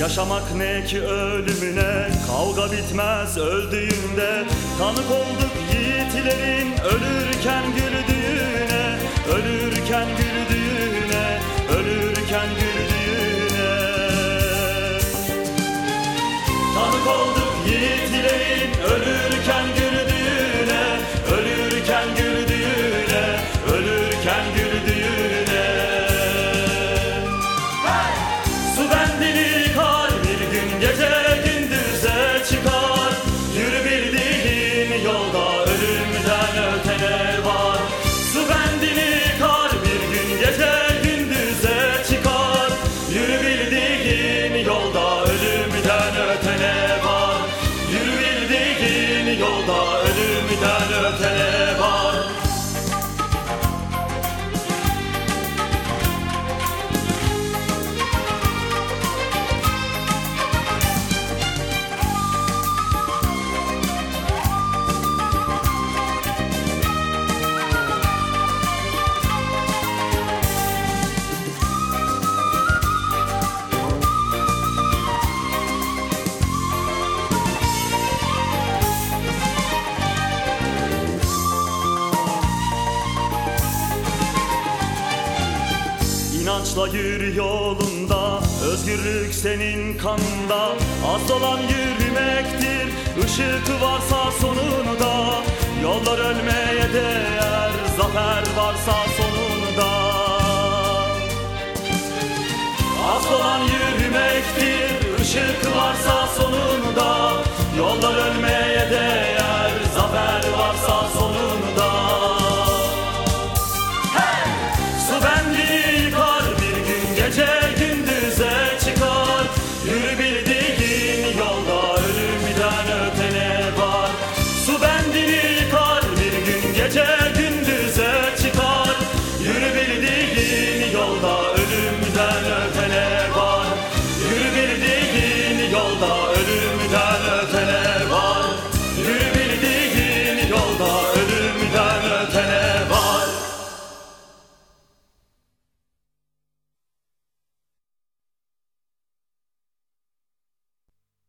Yaşamak ne ki ölümüne? Kavga bitmez öldüğünde Tanık olduk yiğitlerin Ölürken güldüğüne. Ölürken güldüğüne Ölürken güldüğüne. Tanık olduk yiğitlerin Ölürken yolda İnançla yürü yolunda. Özgürlük senin kanında Az olan yürümektir. Işık varsa sonunda. Yollar ölmeye değer. Zafer varsa sonunda. Az olan yürümektir. Işık varsa